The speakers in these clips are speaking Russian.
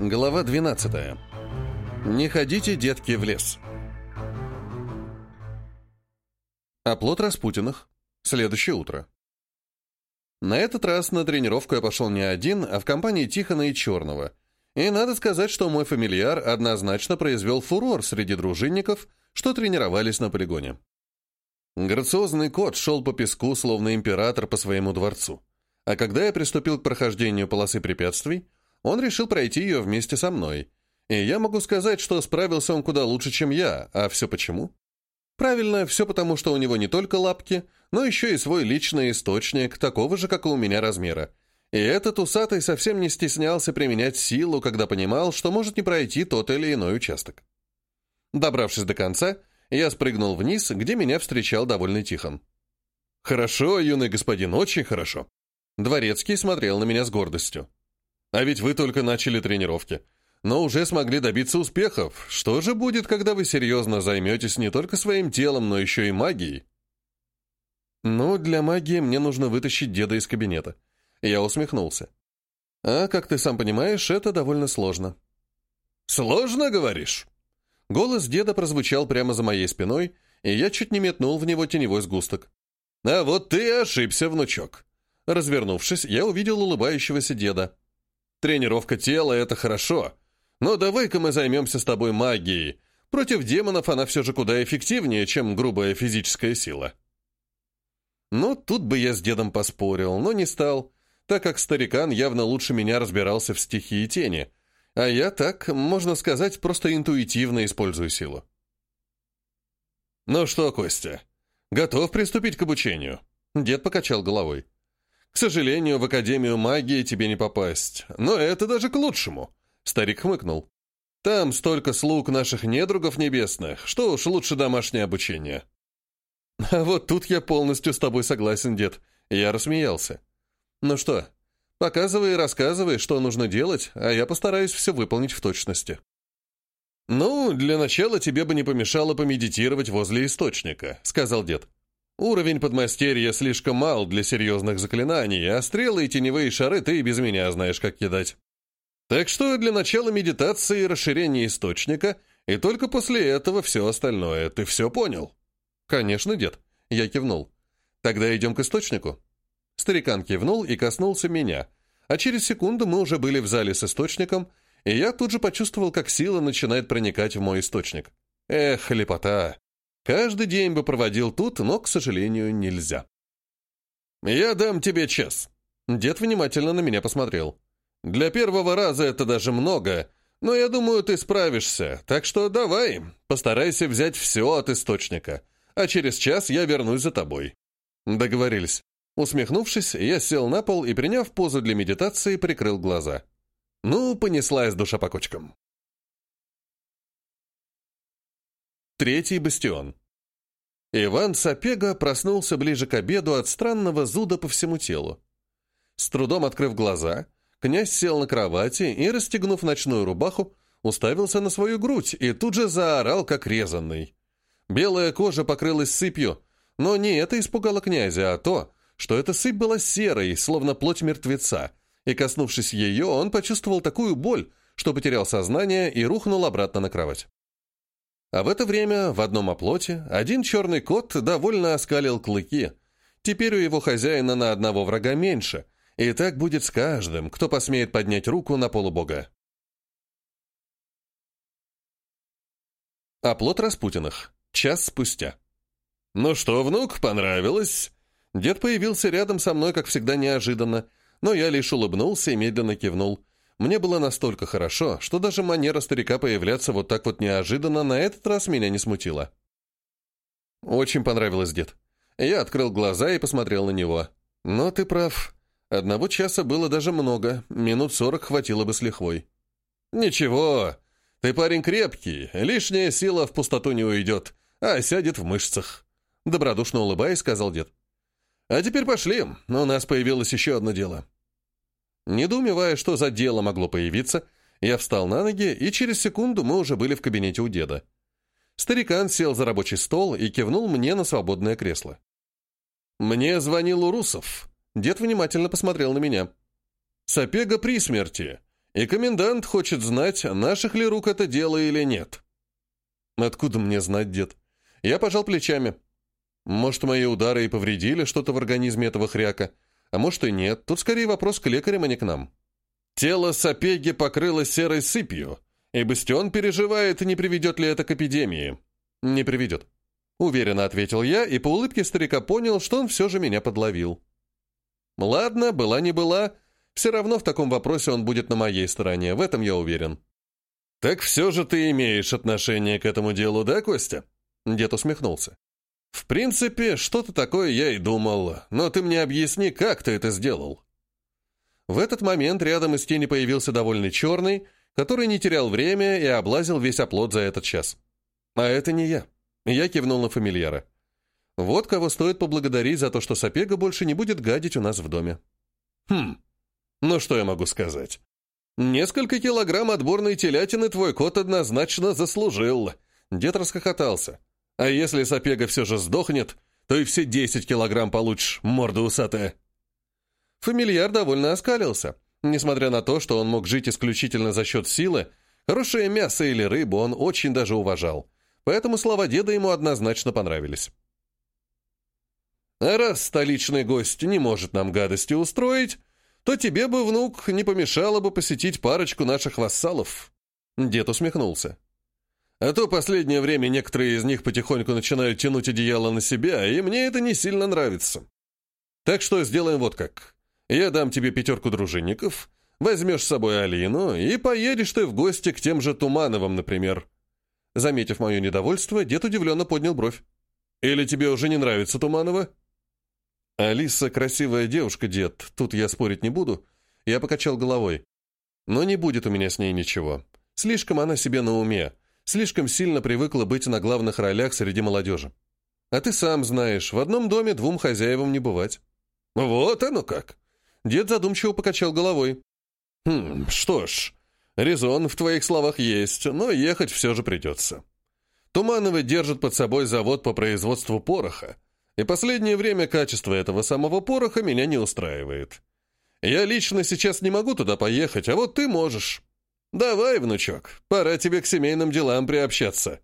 Глава 12. Не ходите, детки, в лес. Оплот Распутиных. Следующее утро. На этот раз на тренировку я пошел не один, а в компании Тихона и Черного. И надо сказать, что мой фамильяр однозначно произвел фурор среди дружинников, что тренировались на полигоне. Грациозный кот шел по песку, словно император по своему дворцу. А когда я приступил к прохождению полосы препятствий, он решил пройти ее вместе со мной. И я могу сказать, что справился он куда лучше, чем я. А все почему? Правильно, все потому, что у него не только лапки, но еще и свой личный источник, такого же, как и у меня размера. И этот усатый совсем не стеснялся применять силу, когда понимал, что может не пройти тот или иной участок. Добравшись до конца, я спрыгнул вниз, где меня встречал довольный Тихон. «Хорошо, юный господин, очень хорошо». Дворецкий смотрел на меня с гордостью. А ведь вы только начали тренировки. Но уже смогли добиться успехов. Что же будет, когда вы серьезно займетесь не только своим телом, но еще и магией? Ну, для магии мне нужно вытащить деда из кабинета. Я усмехнулся. А, как ты сам понимаешь, это довольно сложно. Сложно, говоришь? Голос деда прозвучал прямо за моей спиной, и я чуть не метнул в него теневой сгусток. «А вот ты ошибся, внучок!» Развернувшись, я увидел улыбающегося деда. Тренировка тела — это хорошо. Но давай-ка мы займемся с тобой магией. Против демонов она все же куда эффективнее, чем грубая физическая сила. Ну, тут бы я с дедом поспорил, но не стал, так как старикан явно лучше меня разбирался в стихии тени, а я так, можно сказать, просто интуитивно использую силу. «Ну что, Костя, готов приступить к обучению?» Дед покачал головой. К сожалению, в Академию магии тебе не попасть. Но это даже к лучшему. Старик хмыкнул. Там столько слуг наших недругов небесных, что уж лучше домашнее обучение. А вот тут я полностью с тобой согласен, дед. Я рассмеялся. Ну что, показывай и рассказывай, что нужно делать, а я постараюсь все выполнить в точности. «Ну, для начала тебе бы не помешало помедитировать возле источника», — сказал дед. Уровень подмастерья слишком мал для серьезных заклинаний, а стрелы и теневые шары ты и без меня знаешь, как кидать. Так что для начала медитации и расширения источника, и только после этого все остальное. Ты все понял? Конечно, дед. Я кивнул. Тогда идем к источнику. Старикан кивнул и коснулся меня, а через секунду мы уже были в зале с источником, и я тут же почувствовал, как сила начинает проникать в мой источник. Эх, лепота! Каждый день бы проводил тут, но, к сожалению, нельзя. «Я дам тебе час». Дед внимательно на меня посмотрел. «Для первого раза это даже много, но я думаю, ты справишься, так что давай, постарайся взять все от источника, а через час я вернусь за тобой». Договорились. Усмехнувшись, я сел на пол и, приняв позу для медитации, прикрыл глаза. Ну, понеслась душа по кочкам. Третий бастион. Иван Сапега проснулся ближе к обеду от странного зуда по всему телу. С трудом открыв глаза, князь сел на кровати и, расстегнув ночную рубаху, уставился на свою грудь и тут же заорал, как резанный. Белая кожа покрылась сыпью, но не это испугало князя, а то, что эта сыпь была серой, словно плоть мертвеца, и, коснувшись ее, он почувствовал такую боль, что потерял сознание и рухнул обратно на кровать. А в это время в одном оплоте один черный кот довольно оскалил клыки. Теперь у его хозяина на одного врага меньше, и так будет с каждым, кто посмеет поднять руку на полубога. Оплот Распутиных. Час спустя. «Ну что, внук, понравилось?» Дед появился рядом со мной, как всегда, неожиданно, но я лишь улыбнулся и медленно кивнул. Мне было настолько хорошо, что даже манера старика появляться вот так вот неожиданно на этот раз меня не смутила. Очень понравилось, дед. Я открыл глаза и посмотрел на него. Но ты прав. Одного часа было даже много, минут сорок хватило бы с лихвой. Ничего, ты парень крепкий, лишняя сила в пустоту не уйдет, а сядет в мышцах. Добродушно улыбаясь, сказал дед. А теперь пошли, у нас появилось еще одно дело. Недоумевая, что за дело могло появиться, я встал на ноги, и через секунду мы уже были в кабинете у деда. Старикан сел за рабочий стол и кивнул мне на свободное кресло. «Мне звонил Урусов». Дед внимательно посмотрел на меня. «Сапега при смерти, И комендант хочет знать, наших ли рук это дело или нет. Откуда мне знать, дед? Я пожал плечами. Может, мои удары и повредили что-то в организме этого хряка, а может и нет. Тут скорее вопрос к лекарям, а не к нам. Тело Сапеги покрылось серой сыпью, и Бастион переживает, не приведет ли это к эпидемии. Не приведет. Уверенно ответил я, и по улыбке старика понял, что он все же меня подловил. Ладно, была не была, все равно в таком вопросе он будет на моей стороне, в этом я уверен. «Так все же ты имеешь отношение к этому делу, да, Костя?» Дед усмехнулся. «В принципе, что-то такое я и думал, но ты мне объясни, как ты это сделал». В этот момент рядом из тени появился довольный черный, который не терял время и облазил весь оплот за этот час. «А это не я». Я кивнул на фамильяра. «Вот кого стоит поблагодарить за то, что Сапега больше не будет гадить у нас в доме». «Хм, ну что я могу сказать? Несколько килограмм отборной телятины твой кот однозначно заслужил. Дед расхохотался. А если Сапега все же сдохнет, то и все десять килограмм получишь, морда усатая. Фамильяр довольно оскалился. Несмотря на то, что он мог жить исключительно за счет силы, хорошее мясо или рыбу он очень даже уважал. Поэтому слова деда ему однозначно понравились. А раз столичный гость не может нам гадости устроить, то тебе бы, внук, не помешало бы посетить парочку наших вассалов». Дед усмехнулся. «А то последнее время некоторые из них потихоньку начинают тянуть одеяло на себя, и мне это не сильно нравится. Так что сделаем вот как. Я дам тебе пятерку дружинников, возьмешь с собой Алину, и поедешь ты в гости к тем же Тумановым, например». Заметив мое недовольство, дед удивленно поднял бровь. «Или тебе уже не нравится Туманова?» «Алиса красивая девушка, дед, тут я спорить не буду». Я покачал головой. «Но не будет у меня с ней ничего. Слишком она себе на уме, слишком сильно привыкла быть на главных ролях среди молодежи. А ты сам знаешь, в одном доме двум хозяевам не бывать». «Вот оно как!» Дед задумчиво покачал головой. «Хм, что ж, резон в твоих словах есть, но ехать все же придется. Тумановы держат под собой завод по производству пороха, и последнее время качество этого самого пороха меня не устраивает. Я лично сейчас не могу туда поехать, а вот ты можешь. Давай, внучок, пора тебе к семейным делам приобщаться».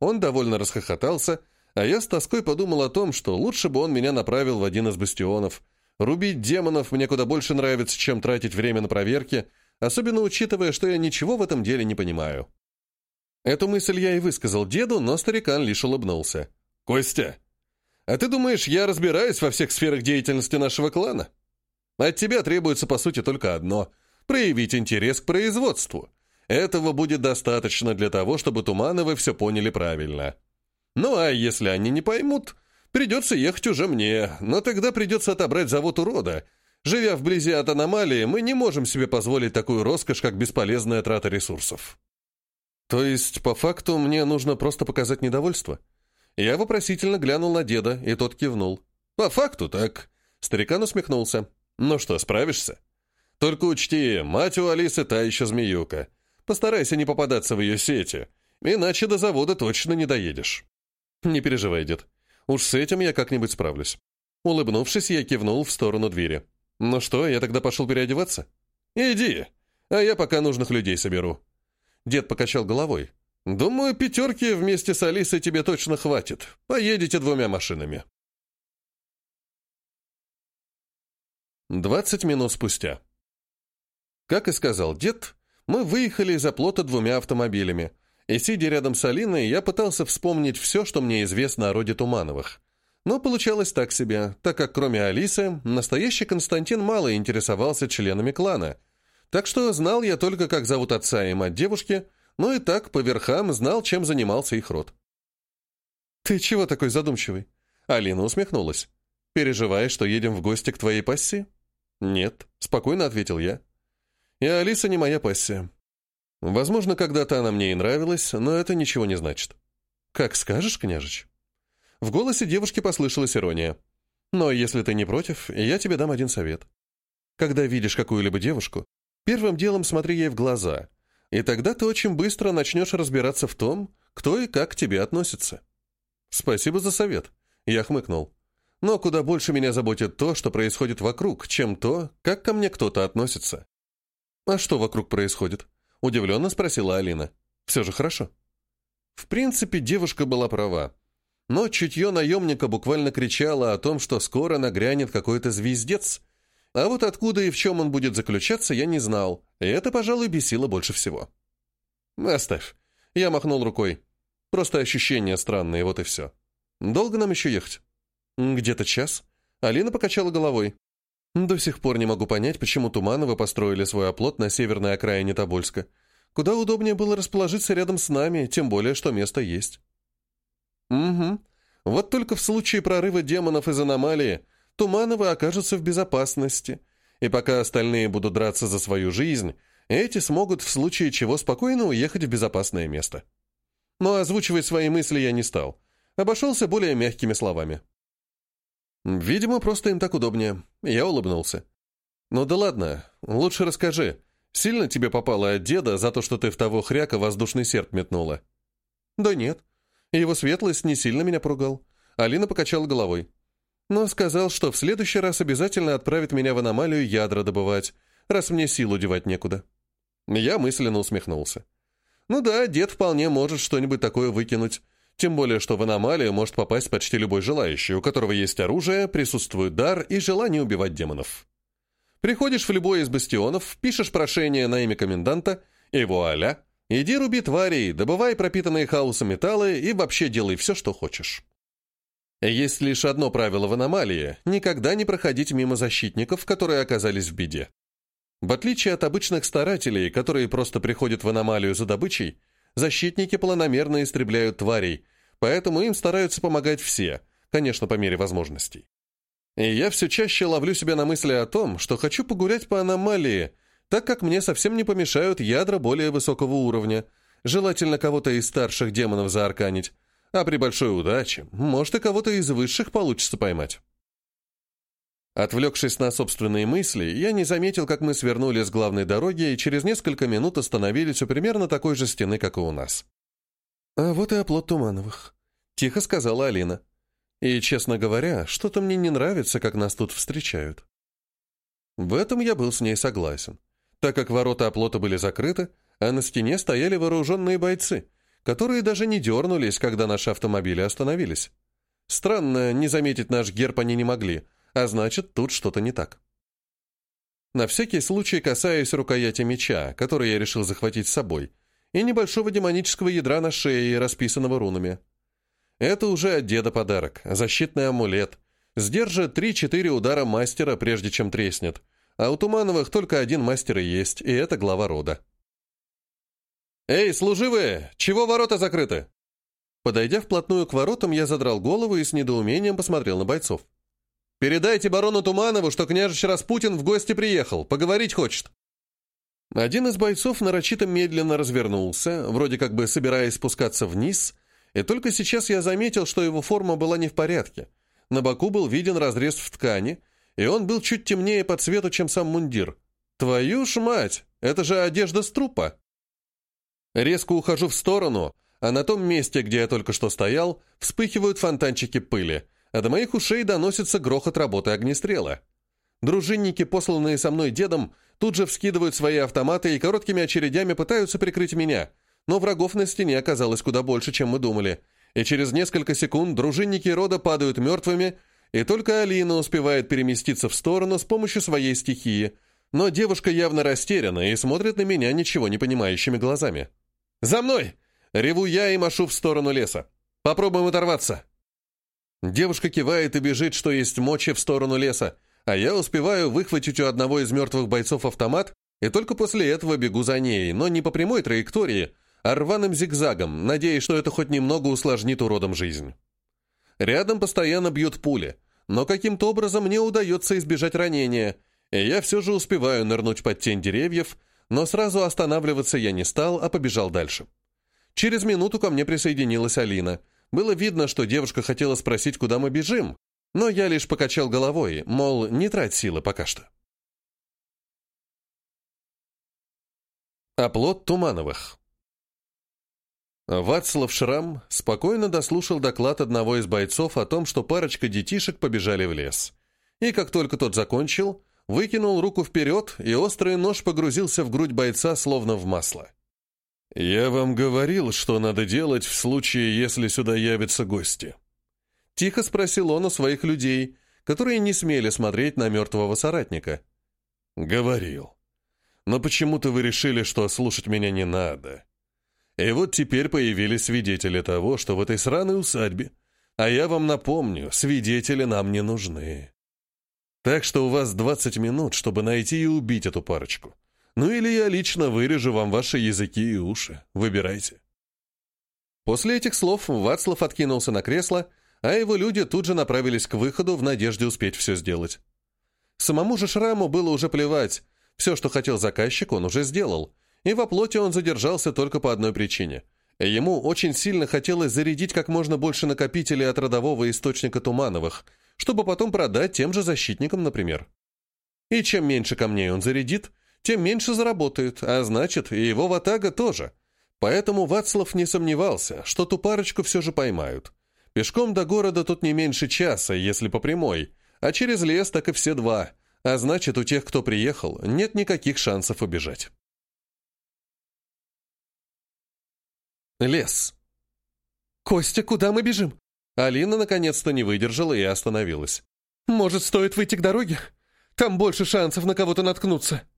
Он довольно расхохотался, а я с тоской подумал о том, что лучше бы он меня направил в один из бастионов. Рубить демонов мне куда больше нравится, чем тратить время на проверки, особенно учитывая, что я ничего в этом деле не понимаю. Эту мысль я и высказал деду, но старикан лишь улыбнулся. «Костя, а ты думаешь, я разбираюсь во всех сферах деятельности нашего клана? От тебя требуется, по сути, только одно — проявить интерес к производству. Этого будет достаточно для того, чтобы Тумановы все поняли правильно. Ну а если они не поймут, придется ехать уже мне, но тогда придется отобрать завод урода. Живя вблизи от аномалии, мы не можем себе позволить такую роскошь, как бесполезная трата ресурсов. То есть, по факту, мне нужно просто показать недовольство? Я вопросительно глянул на деда, и тот кивнул. «По факту так». Старикан усмехнулся. «Ну что, справишься?» «Только учти, мать у Алисы та еще змеюка. Постарайся не попадаться в ее сети, иначе до завода точно не доедешь». «Не переживай, дед. Уж с этим я как-нибудь справлюсь». Улыбнувшись, я кивнул в сторону двери. «Ну что, я тогда пошел переодеваться?» «Иди, а я пока нужных людей соберу». Дед покачал головой. «Думаю, пятерки вместе с Алисой тебе точно хватит. Поедете двумя машинами». Двадцать минут спустя. Как и сказал дед, мы выехали из оплота двумя автомобилями, и, сидя рядом с Алиной, я пытался вспомнить все, что мне известно о роде Тумановых. Но получалось так себе, так как кроме Алисы, настоящий Константин мало интересовался членами клана. Так что знал я только, как зовут отца и мать девушки, но и так по верхам знал, чем занимался их род. «Ты чего такой задумчивый?» Алина усмехнулась. «Переживаешь, что едем в гости к твоей пассии?» «Нет», — спокойно ответил я. «И Алиса не моя пассия. Возможно, когда-то она мне и нравилась, но это ничего не значит». «Как скажешь, княжич». В голосе девушки послышалась ирония. «Но если ты не против, я тебе дам один совет. Когда видишь какую-либо девушку, первым делом смотри ей в глаза, и тогда ты очень быстро начнешь разбираться в том, кто и как к тебе относится. Спасибо за совет. Я хмыкнул. Но куда больше меня заботит то, что происходит вокруг, чем то, как ко мне кто-то относится. «А что вокруг происходит?» — удивленно спросила Алина. «Все же хорошо». В принципе, девушка была права. Но чутье наемника буквально кричало о том, что скоро нагрянет какой-то звездец. А вот откуда и в чем он будет заключаться, я не знал, и это, пожалуй, бесило больше всего. «Оставь». Я махнул рукой. Просто ощущения странные, вот и все. Долго нам еще ехать? Где-то час. Алина покачала головой. До сих пор не могу понять, почему Тумановы построили свой оплот на северной окраине Тобольска. Куда удобнее было расположиться рядом с нами, тем более, что место есть. Угу. Вот только в случае прорыва демонов из аномалии Тумановы окажутся в безопасности, и пока остальные будут драться за свою жизнь, эти смогут в случае чего спокойно уехать в безопасное место. Но озвучивать свои мысли я не стал. Обошелся более мягкими словами. Видимо, просто им так удобнее. Я улыбнулся. Ну да ладно, лучше расскажи. Сильно тебе попало от деда за то, что ты в того хряка воздушный серп метнула? Да нет. Его светлость не сильно меня поругал. Алина покачала головой. Но сказал, что в следующий раз обязательно отправит меня в аномалию ядра добывать, раз мне силу девать некуда. Я мысленно усмехнулся. Ну да, дед вполне может что-нибудь такое выкинуть. Тем более, что в аномалию может попасть почти любой желающий, у которого есть оружие, присутствует дар и желание убивать демонов. Приходишь в любой из бастионов, пишешь прошение на имя коменданта, и вуаля, иди руби тварей, добывай пропитанные хаосом металлы и вообще делай все, что хочешь. Есть лишь одно правило в аномалии – никогда не проходить мимо защитников, которые оказались в беде. В отличие от обычных старателей, которые просто приходят в аномалию за добычей, защитники планомерно истребляют тварей, поэтому им стараются помогать все, конечно, по мере возможностей. И я все чаще ловлю себя на мысли о том, что хочу погулять по аномалии, так как мне совсем не помешают ядра более высокого уровня, желательно кого-то из старших демонов заарканить, а при большой удаче, может и кого-то из высших получится поймать. Отвлекшись на собственные мысли, я не заметил, как мы свернули с главной дороги и через несколько минут остановились у примерно такой же стены, как и у нас. «А вот и оплот Тумановых», — тихо сказала Алина. «И, честно говоря, что-то мне не нравится, как нас тут встречают». В этом я был с ней согласен, так как ворота оплота были закрыты, а на стене стояли вооруженные бойцы, которые даже не дернулись, когда наши автомобили остановились. Странно, не заметить наш герб они не могли — а значит, тут что-то не так. На всякий случай касаюсь рукояти меча, который я решил захватить с собой, и небольшого демонического ядра на шее, расписанного рунами. Это уже от деда подарок, защитный амулет. Сдержит 3-4 удара мастера, прежде чем треснет. А у Тумановых только один мастер и есть, и это глава рода. «Эй, служивые! Чего ворота закрыты?» Подойдя вплотную к воротам, я задрал голову и с недоумением посмотрел на бойцов. Передайте барону Туманову, что княжич Распутин в гости приехал, поговорить хочет». Один из бойцов нарочито медленно развернулся, вроде как бы собираясь спускаться вниз, и только сейчас я заметил, что его форма была не в порядке. На боку был виден разрез в ткани, и он был чуть темнее по цвету, чем сам мундир. «Твою ж мать! Это же одежда с трупа!» Резко ухожу в сторону, а на том месте, где я только что стоял, вспыхивают фонтанчики пыли — а до моих ушей доносится грохот работы огнестрела. Дружинники, посланные со мной дедом, тут же вскидывают свои автоматы и короткими очередями пытаются прикрыть меня, но врагов на стене оказалось куда больше, чем мы думали, и через несколько секунд дружинники рода падают мертвыми, и только Алина успевает переместиться в сторону с помощью своей стихии, но девушка явно растеряна и смотрит на меня ничего не понимающими глазами. «За мной!» — реву я и машу в сторону леса. «Попробуем оторваться!» Девушка кивает и бежит, что есть мочи, в сторону леса, а я успеваю выхватить у одного из мертвых бойцов автомат, и только после этого бегу за ней, но не по прямой траектории, а рваным зигзагом, надеясь, что это хоть немного усложнит уродом жизнь. Рядом постоянно бьют пули, но каким-то образом мне удается избежать ранения, и я все же успеваю нырнуть под тень деревьев, но сразу останавливаться я не стал, а побежал дальше. Через минуту ко мне присоединилась Алина — было видно, что девушка хотела спросить, куда мы бежим, но я лишь покачал головой, мол, не трать силы пока что. Оплот Тумановых Вацлав Шрам спокойно дослушал доклад одного из бойцов о том, что парочка детишек побежали в лес. И как только тот закончил, выкинул руку вперед, и острый нож погрузился в грудь бойца, словно в масло. «Я вам говорил, что надо делать в случае, если сюда явятся гости». Тихо спросил он у своих людей, которые не смели смотреть на мертвого соратника. «Говорил. Но почему-то вы решили, что слушать меня не надо. И вот теперь появились свидетели того, что в этой сраной усадьбе, а я вам напомню, свидетели нам не нужны. Так что у вас 20 минут, чтобы найти и убить эту парочку. Ну или я лично вырежу вам ваши языки и уши. Выбирайте. После этих слов Вацлав откинулся на кресло, а его люди тут же направились к выходу в надежде успеть все сделать. Самому же Шраму было уже плевать. Все, что хотел заказчик, он уже сделал. И во плоти он задержался только по одной причине. Ему очень сильно хотелось зарядить как можно больше накопителей от родового источника Тумановых, чтобы потом продать тем же защитникам, например. И чем меньше камней он зарядит, тем меньше заработает, а значит, и его ватага тоже. Поэтому Вацлав не сомневался, что ту парочку все же поймают. Пешком до города тут не меньше часа, если по прямой, а через лес так и все два, а значит, у тех, кто приехал, нет никаких шансов убежать. Лес. «Костя, куда мы бежим?» Алина наконец-то не выдержала и остановилась. «Может, стоит выйти к дороге? Там больше шансов на кого-то наткнуться».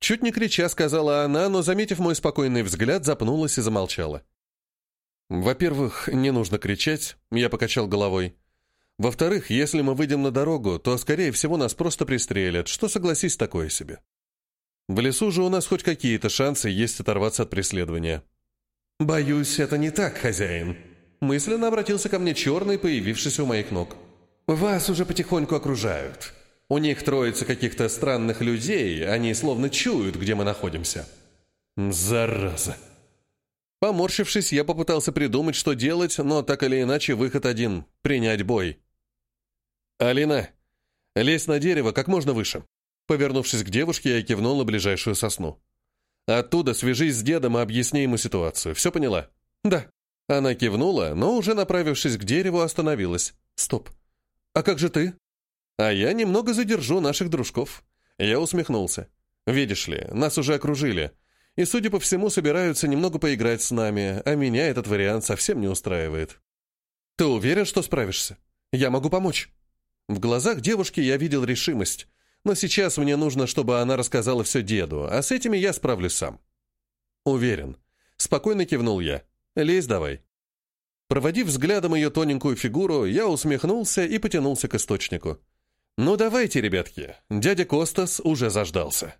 Чуть не крича, сказала она, но, заметив мой спокойный взгляд, запнулась и замолчала. «Во-первых, не нужно кричать», — я покачал головой. «Во-вторых, если мы выйдем на дорогу, то, скорее всего, нас просто пристрелят, что, согласись, такое себе. В лесу же у нас хоть какие-то шансы есть оторваться от преследования». «Боюсь, это не так, хозяин», Мысленно обратился ко мне черный, появившийся у моих ног. «Вас уже потихоньку окружают. У них троица каких-то странных людей, они словно чуют, где мы находимся». «Зараза!» Поморщившись, я попытался придумать, что делать, но так или иначе выход один — принять бой. «Алина, лезь на дерево как можно выше». Повернувшись к девушке, я кивнул на ближайшую сосну. «Оттуда свяжись с дедом и объясни ему ситуацию. Все поняла?» «Да», она кивнула, но уже направившись к дереву, остановилась. «Стоп. А как же ты?» «А я немного задержу наших дружков». Я усмехнулся. «Видишь ли, нас уже окружили. И, судя по всему, собираются немного поиграть с нами, а меня этот вариант совсем не устраивает». «Ты уверен, что справишься? Я могу помочь». В глазах девушки я видел решимость, но сейчас мне нужно, чтобы она рассказала все деду, а с этими я справлюсь сам. «Уверен». Спокойно кивнул я. Лезь давай». Проводив взглядом ее тоненькую фигуру, я усмехнулся и потянулся к источнику. «Ну давайте, ребятки, дядя Костас уже заждался».